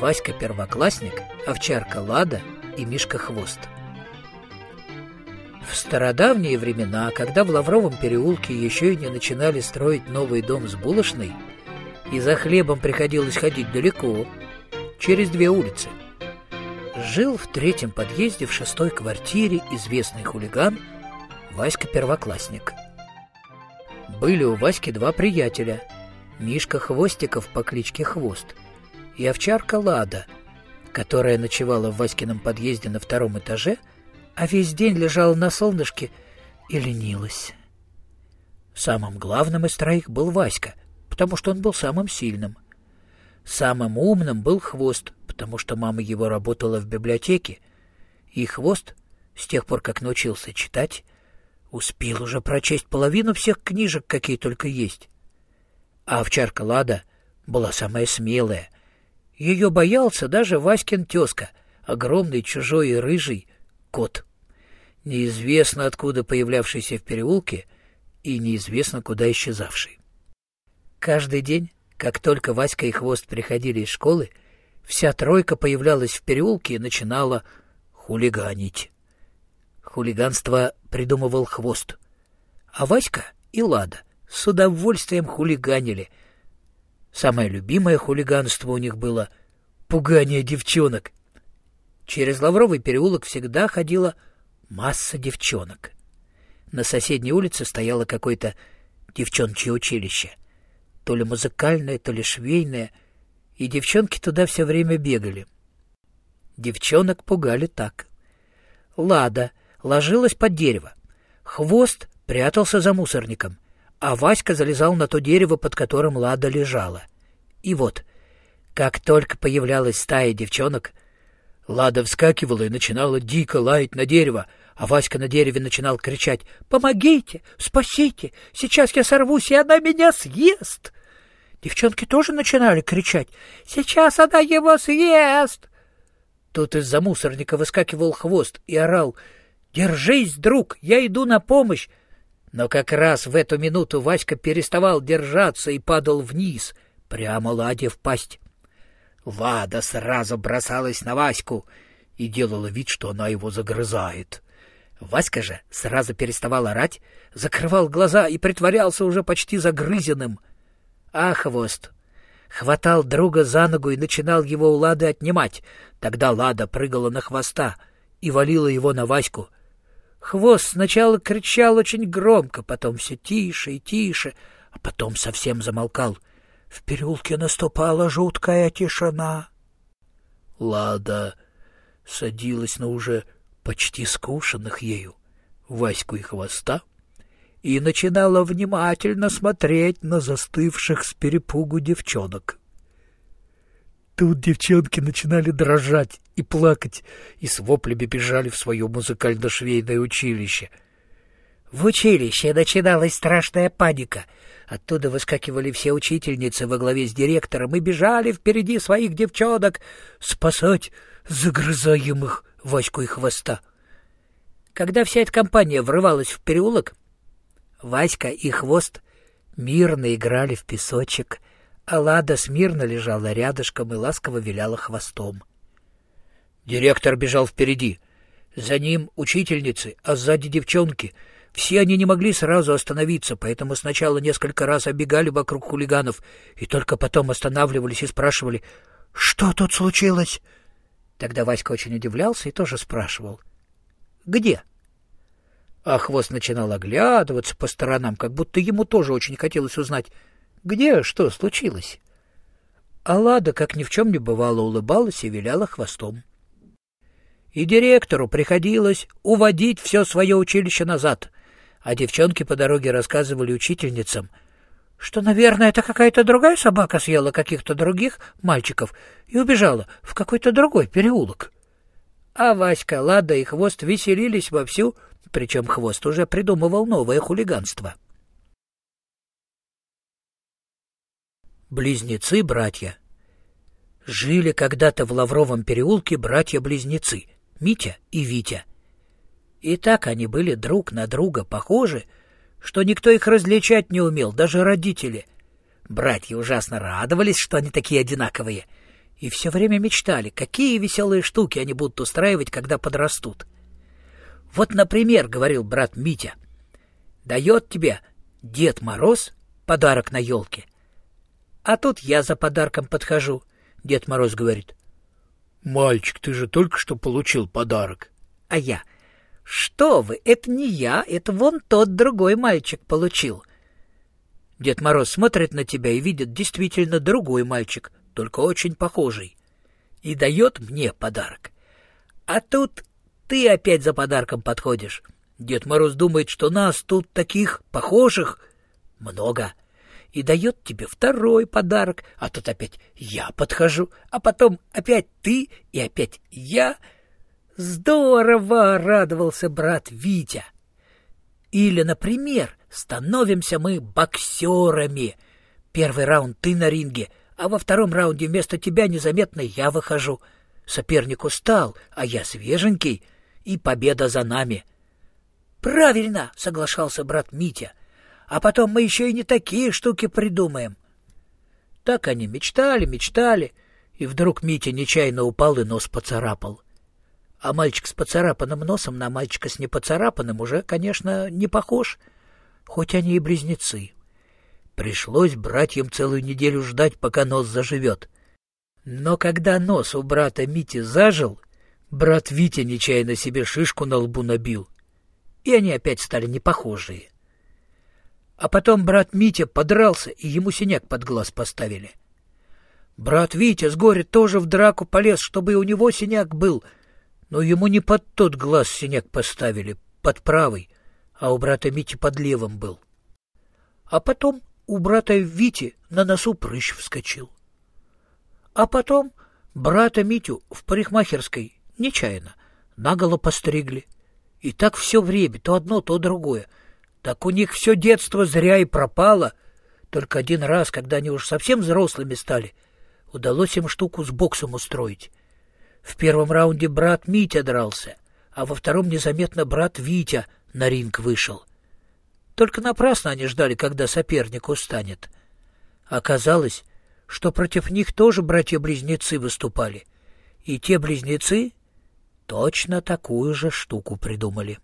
Васька Первоклассник, Овчарка Лада и Мишка Хвост. В стародавние времена, когда в Лавровом переулке еще и не начинали строить новый дом с булочной, и за хлебом приходилось ходить далеко, через две улицы, жил в третьем подъезде в шестой квартире известный хулиган Васька Первоклассник. Были у Васьки два приятеля – Мишка Хвостиков по кличке Хвост и овчарка Лада, которая ночевала в Васькином подъезде на втором этаже, а весь день лежала на солнышке и ленилась. Самым главным из троих был Васька, потому что он был самым сильным. Самым умным был Хвост, потому что мама его работала в библиотеке, и Хвост, с тех пор, как научился читать, успел уже прочесть половину всех книжек, какие только есть. А овчарка Лада была самая смелая. Ее боялся даже Васькин тезка, огромный, чужой и рыжий кот. Неизвестно откуда появлявшийся в переулке и неизвестно куда исчезавший. Каждый день, как только Васька и Хвост приходили из школы, вся тройка появлялась в переулке и начинала хулиганить. Хулиганство придумывал Хвост, а Васька и Лада с удовольствием хулиганили. Самое любимое хулиганство у них было — пугание девчонок. Через Лавровый переулок всегда ходила масса девчонок. На соседней улице стояло какое-то девчончье училище то ли музыкальное, то ли швейное, и девчонки туда все время бегали. Девчонок пугали так. Лада ложилась под дерево, хвост прятался за мусорником, а Васька залезал на то дерево, под которым Лада лежала. И вот, как только появлялась стая девчонок, Лада вскакивала и начинала дико лаять на дерево, а Васька на дереве начинал кричать «Помогите! Спасите! Сейчас я сорвусь, и она меня съест!» Девчонки тоже начинали кричать «Сейчас она его съест!» Тут из-за мусорника выскакивал хвост и орал «Держись, друг, я иду на помощь!» Но как раз в эту минуту Васька переставал держаться и падал вниз, прямо Ладе в пасть. Лада сразу бросалась на Ваську и делала вид, что она его загрызает. Васька же сразу переставал орать, закрывал глаза и притворялся уже почти загрызенным — а хвост хватал друга за ногу и начинал его у Лады отнимать. Тогда Лада прыгала на хвоста и валила его на Ваську. Хвост сначала кричал очень громко, потом все тише и тише, а потом совсем замолкал. В переулке наступала жуткая тишина. Лада садилась на уже почти скушенных ею Ваську и хвоста, и начинала внимательно смотреть на застывших с перепугу девчонок. Тут девчонки начинали дрожать и плакать, и с воплями бежали в свое музыкально-швейное училище. В училище начиналась страшная паника. Оттуда выскакивали все учительницы во главе с директором и бежали впереди своих девчонок спасать загрызаемых Ваську и хвоста. Когда вся эта компания врывалась в переулок, Васька и Хвост мирно играли в песочек, а Лада смирно лежала рядышком и ласково виляла хвостом. Директор бежал впереди. За ним учительницы, а сзади девчонки. Все они не могли сразу остановиться, поэтому сначала несколько раз оббегали вокруг хулиганов и только потом останавливались и спрашивали, «Что тут случилось?» Тогда Васька очень удивлялся и тоже спрашивал, «Где?» А хвост начинал оглядываться по сторонам, как будто ему тоже очень хотелось узнать, где что случилось. А Лада, как ни в чем не бывало, улыбалась и виляла хвостом. И директору приходилось уводить все свое училище назад, а девчонки по дороге рассказывали учительницам, что, наверное, это какая-то другая собака съела каких-то других мальчиков и убежала в какой-то другой переулок. А Васька, Лада и Хвост веселились вовсю, причем Хвост уже придумывал новое хулиганство. Близнецы-братья Жили когда-то в Лавровом переулке братья-близнецы Митя и Витя. И так они были друг на друга похожи, что никто их различать не умел, даже родители. Братья ужасно радовались, что они такие одинаковые, и все время мечтали, какие веселые штуки они будут устраивать, когда подрастут. Вот, например, говорил брат Митя, дает тебе Дед Мороз подарок на елке. А тут я за подарком подхожу. Дед Мороз говорит, «Мальчик, ты же только что получил подарок». А я, «Что вы, это не я, это вон тот другой мальчик получил». Дед Мороз смотрит на тебя и видит действительно другой мальчик, только очень похожий, и дает мне подарок. А тут ты опять за подарком подходишь. Дед Мороз думает, что нас тут таких похожих много, и дает тебе второй подарок, а тут опять я подхожу, а потом опять ты и опять я. Здорово радовался брат Витя. Или, например, становимся мы боксерами. Первый раунд ты на ринге, а во втором раунде вместо тебя незаметно я выхожу. Соперник устал, а я свеженький, и победа за нами. «Правильно!» — соглашался брат Митя. «А потом мы еще и не такие штуки придумаем». Так они мечтали, мечтали, и вдруг Митя нечаянно упал и нос поцарапал. А мальчик с поцарапанным носом на мальчика с непоцарапанным уже, конечно, не похож, хоть они и близнецы. Пришлось братьям целую неделю ждать, пока нос заживет. Но когда нос у брата Мити зажил, брат Витя нечаянно себе шишку на лбу набил, и они опять стали непохожие. А потом брат Митя подрался, и ему синяк под глаз поставили. Брат Витя с горя тоже в драку полез, чтобы и у него синяк был, но ему не под тот глаз синяк поставили, под правый, а у брата Мити под левым был. А потом у брата Вити на носу прыщ вскочил. А потом брата Митю в парикмахерской нечаянно наголо постригли. И так все время, то одно, то другое. Так у них все детство зря и пропало. Только один раз, когда они уж совсем взрослыми стали, удалось им штуку с боксом устроить. В первом раунде брат Митя дрался, а во втором незаметно брат Витя на ринг вышел. Только напрасно они ждали, когда соперник устанет. Оказалось, что против них тоже братья-близнецы выступали. И те близнецы точно такую же штуку придумали.